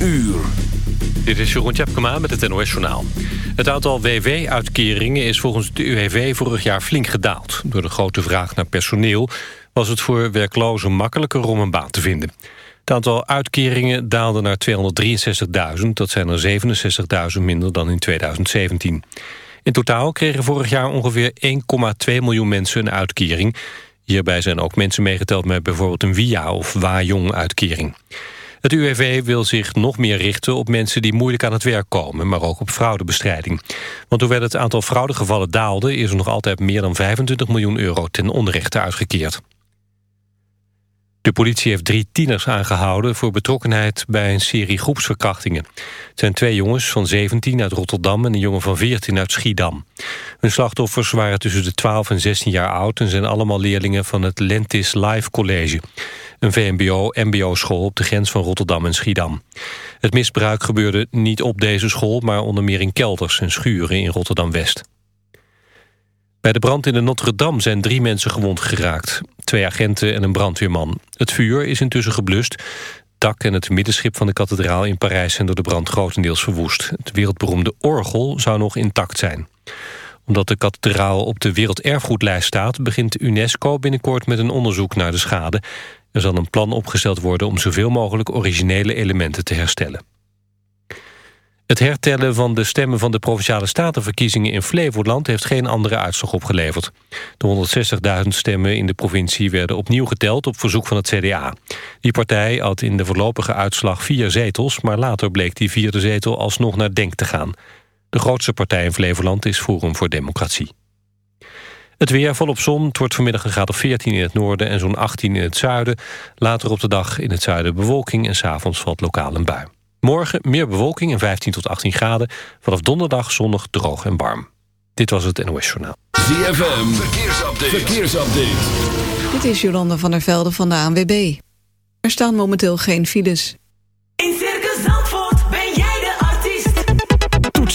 uur. Dit is Jeroen Tjepkema met het NOS Journaal. Het aantal WW-uitkeringen is volgens de UWV vorig jaar flink gedaald. Door de grote vraag naar personeel was het voor werklozen makkelijker om een baan te vinden. Het aantal uitkeringen daalde naar 263.000. Dat zijn er 67.000 minder dan in 2017. In totaal kregen vorig jaar ongeveer 1,2 miljoen mensen een uitkering. Hierbij zijn ook mensen meegeteld met bijvoorbeeld een WIA of WA-jong-uitkering. Het UWV wil zich nog meer richten op mensen die moeilijk aan het werk komen... maar ook op fraudebestrijding. Want hoewel het aantal fraudegevallen daalde... is er nog altijd meer dan 25 miljoen euro ten onrechte uitgekeerd. De politie heeft drie tieners aangehouden voor betrokkenheid bij een serie groepsverkrachtingen. Het zijn twee jongens van 17 uit Rotterdam en een jongen van 14 uit Schiedam. Hun slachtoffers waren tussen de 12 en 16 jaar oud en zijn allemaal leerlingen van het Lentis Live College. Een VMBO-MBO-school op de grens van Rotterdam en Schiedam. Het misbruik gebeurde niet op deze school, maar onder meer in kelders en schuren in Rotterdam-West. Bij de brand in de Notre-Dame zijn drie mensen gewond geraakt. Twee agenten en een brandweerman. Het vuur is intussen geblust. dak en het middenschip van de kathedraal in Parijs... zijn door de brand grotendeels verwoest. Het wereldberoemde orgel zou nog intact zijn. Omdat de kathedraal op de werelderfgoedlijst staat... begint UNESCO binnenkort met een onderzoek naar de schade. Er zal een plan opgesteld worden om zoveel mogelijk originele elementen te herstellen. Het hertellen van de stemmen van de Provinciale Statenverkiezingen in Flevoland heeft geen andere uitslag opgeleverd. De 160.000 stemmen in de provincie werden opnieuw geteld op verzoek van het CDA. Die partij had in de voorlopige uitslag vier zetels, maar later bleek die vierde zetel alsnog naar Denk te gaan. De grootste partij in Flevoland is Forum voor Democratie. Het weer volop zon. Het wordt vanmiddag een graad of 14 in het noorden en zo'n 18 in het zuiden. Later op de dag in het zuiden bewolking en s'avonds valt lokaal een bui. Morgen meer bewolking en 15 tot 18 graden. Vanaf donderdag zonnig, droog en warm. Dit was het NOS Journaal. ZFM, verkeersupdate. verkeersupdate. Dit is Jolanda van der Velde van de ANWB. Er staan momenteel geen files.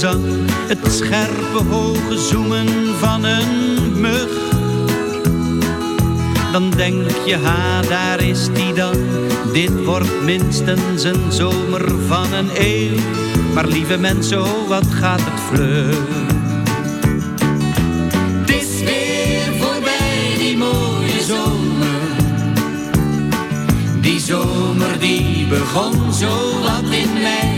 Het scherpe hoge zoemen van een mug. Dan denk je, ha, daar is die dan. Dit wordt minstens een zomer van een eeuw. Maar lieve mensen, oh, wat gaat het vlug. Zomer. Die zomer die begon zo wat in mei.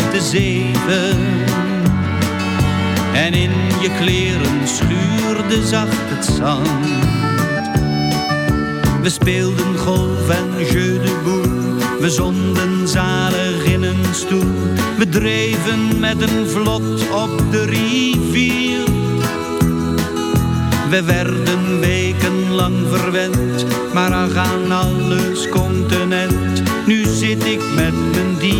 lichte zeven. En in je kleren schuurde zacht het zand. We speelden golf en jeu de boule. We zonden zalig in een stoel. We dreven met een vlot op de rivier. We werden wekenlang verwend, maar aan alles continent. Nu zit ik met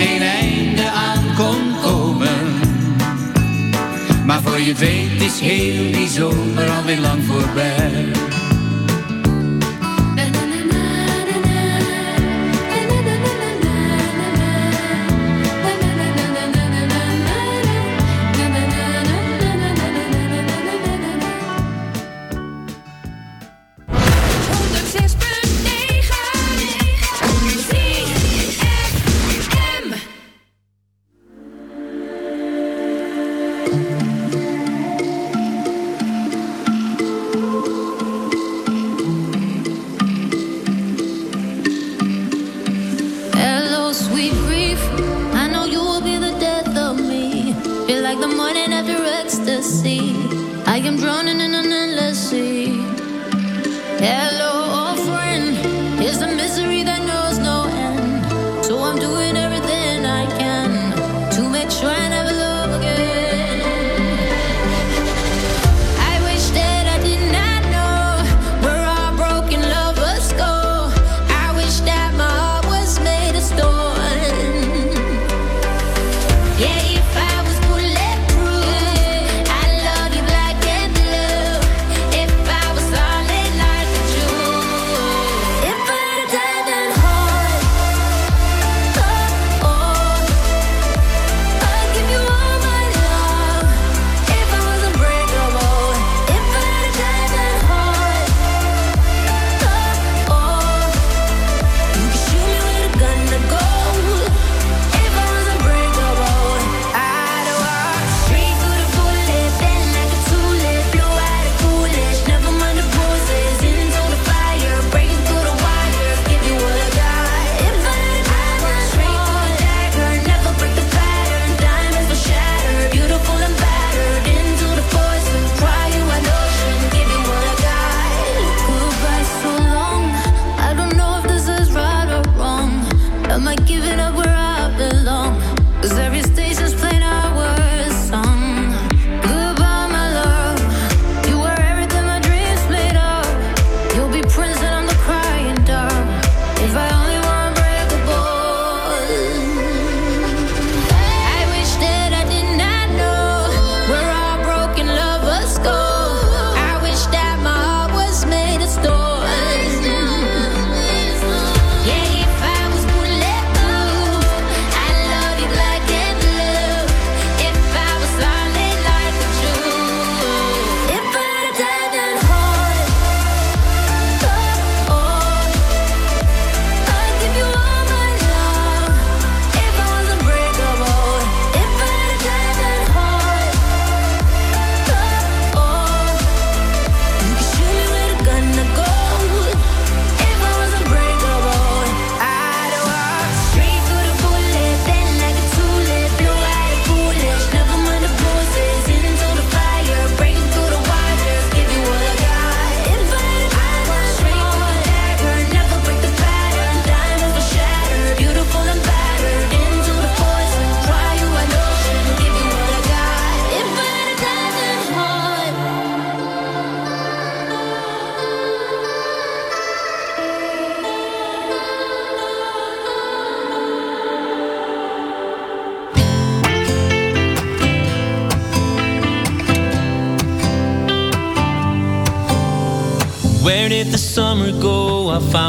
geen einde aan kon komen. Maar voor je weet is heel die zomer alweer lang voorbij.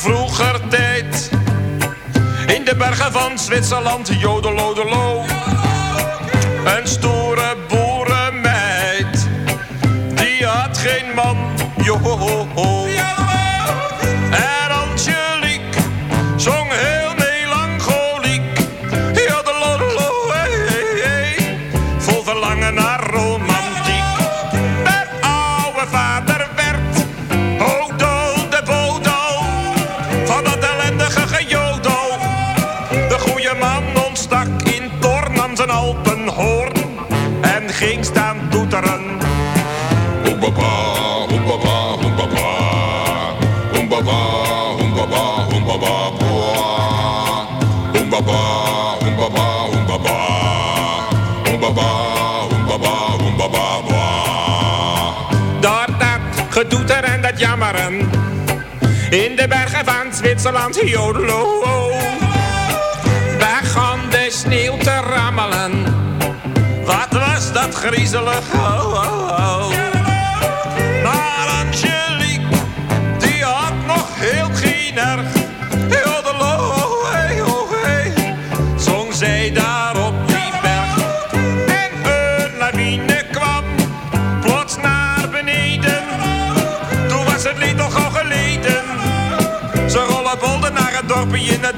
vroeger tijd. In de bergen van Zwitserland, jodelodelo. Een stoel In de bergen van Zwitserland, jodelo. Begon de sneeuw te rammelen. Wat was dat griezelig, oh.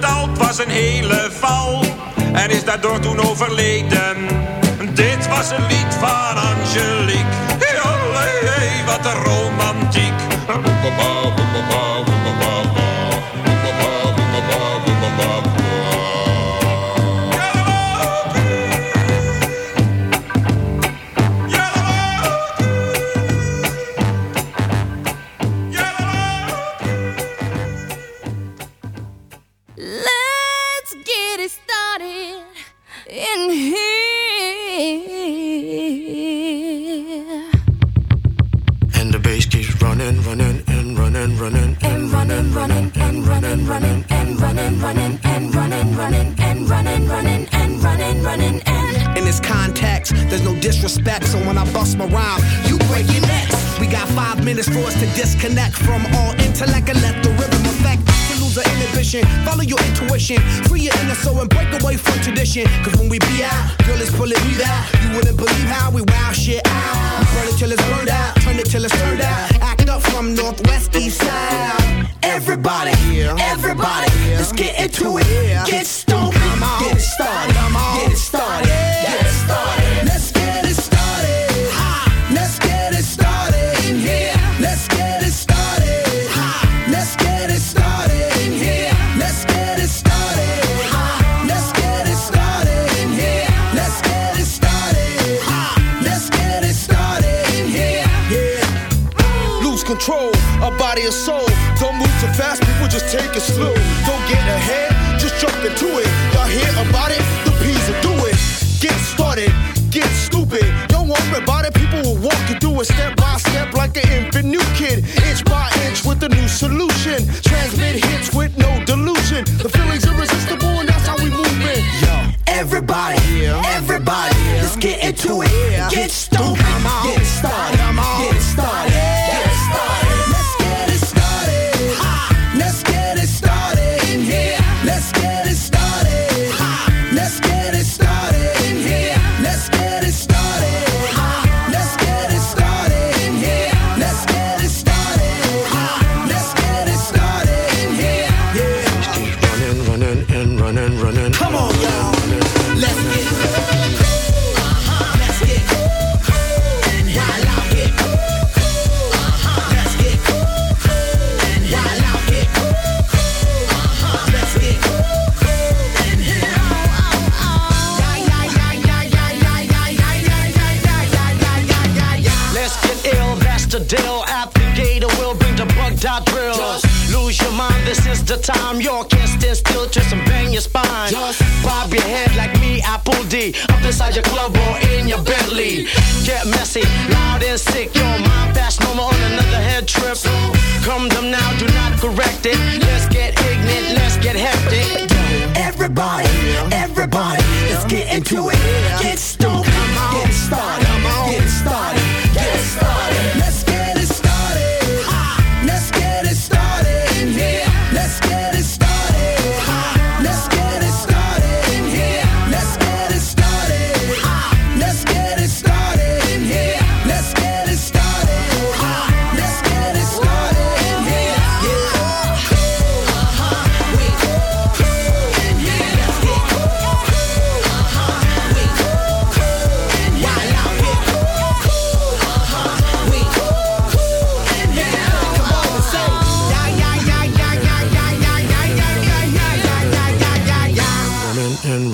het was een hele val en is daardoor toen overleden. Dit was een lied van Angelique. Hey, oh, wat een romantiek.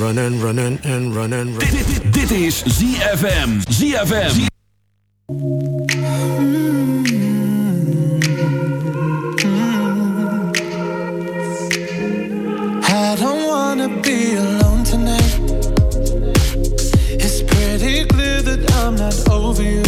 running, running and running. Run. Dit, dit, dit is ZFM. ZFM. not over you